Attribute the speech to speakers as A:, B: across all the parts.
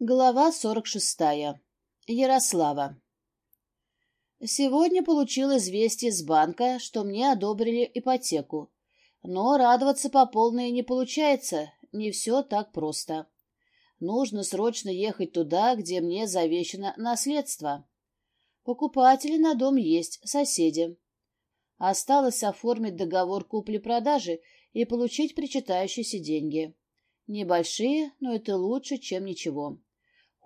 A: Глава 46. Ярослава. Сегодня получил известие из банка, что мне одобрили ипотеку. Но радоваться по полной не получается, не все так просто. Нужно срочно ехать туда, где мне завещено наследство. Покупатели на дом есть, соседи. Осталось оформить договор купли-продажи и получить причитающиеся деньги. Небольшие, но это лучше, чем ничего.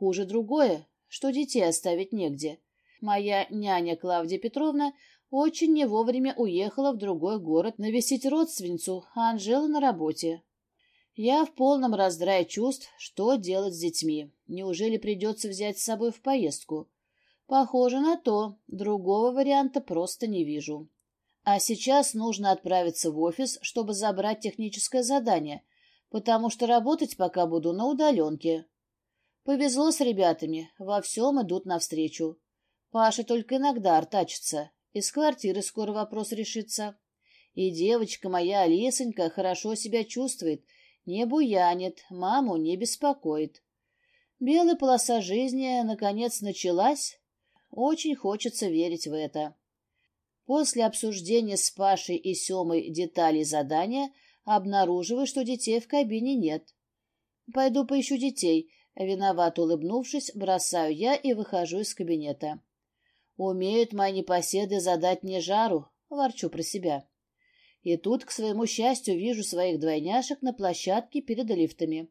A: Хуже другое, что детей оставить негде. Моя няня Клавдия Петровна очень не вовремя уехала в другой город навестить родственницу, а Анжела на работе. Я в полном раздрае чувств, что делать с детьми. Неужели придется взять с собой в поездку? Похоже на то, другого варианта просто не вижу. А сейчас нужно отправиться в офис, чтобы забрать техническое задание, потому что работать пока буду на удаленке. Повезло с ребятами, во всем идут навстречу. Паша только иногда артачится, из квартиры скоро вопрос решится. И девочка моя Алисонька хорошо себя чувствует, не буянит, маму не беспокоит. Белая полоса жизни, наконец, началась. Очень хочется верить в это. После обсуждения с Пашей и Семой деталей задания обнаруживаю, что детей в кабине нет. Пойду поищу детей — Виновато улыбнувшись, бросаю я и выхожу из кабинета. Умеют мои непоседы задать мне жару, ворчу про себя. И тут, к своему счастью, вижу своих двойняшек на площадке перед лифтами.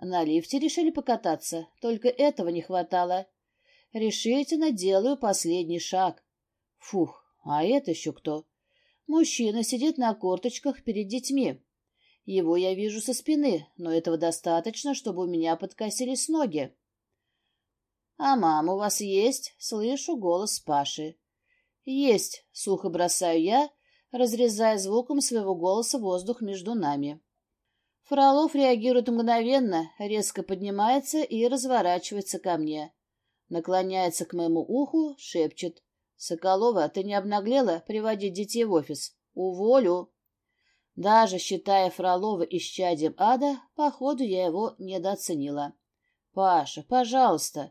A: На лифте решили покататься, только этого не хватало. Решительно делаю последний шаг. Фух, а это еще кто? Мужчина сидит на корточках перед детьми. Его я вижу со спины, но этого достаточно, чтобы у меня подкосились ноги. — А мама у вас есть? — слышу голос Паши. — Есть, — сухо бросаю я, разрезая звуком своего голоса воздух между нами. Фролов реагирует мгновенно, резко поднимается и разворачивается ко мне. Наклоняется к моему уху, шепчет. — Соколова, ты не обнаглела приводить детей в офис? — Уволю. Даже считая Фролова исчадием ада, походу я его недооценила. «Паша, пожалуйста!»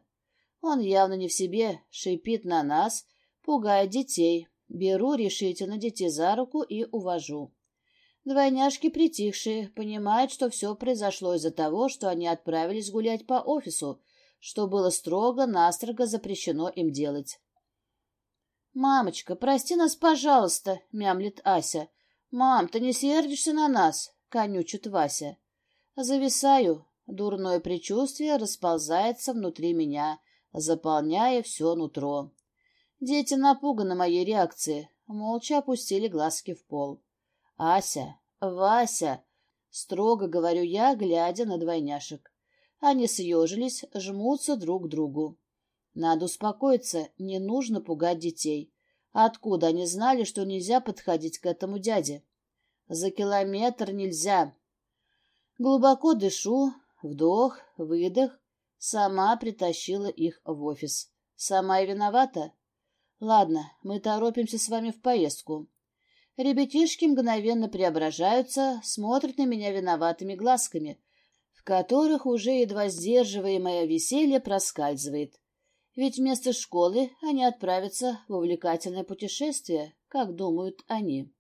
A: Он явно не в себе, шипит на нас, пугает детей. Беру решительно детей за руку и увожу. Двойняшки притихшие, понимают, что все произошло из-за того, что они отправились гулять по офису, что было строго-настрого запрещено им делать. «Мамочка, прости нас, пожалуйста», — мямлит Ася. «Мам, ты не сердишься на нас?» — конючит Вася. Зависаю. Дурное предчувствие расползается внутри меня, заполняя все нутро. Дети напуганы моей реакцией, молча опустили глазки в пол. «Ася! Вася!» — строго говорю я, глядя на двойняшек. Они съежились, жмутся друг к другу. Надо успокоиться, не нужно пугать детей. Откуда они знали, что нельзя подходить к этому дяде? За километр нельзя. Глубоко дышу, вдох, выдох. Сама притащила их в офис. Сама и виновата? Ладно, мы торопимся с вами в поездку. Ребятишки мгновенно преображаются, смотрят на меня виноватыми глазками, в которых уже едва сдерживаемое веселье проскальзывает. Ведь вместо школы они отправятся в увлекательное путешествие, как думают они.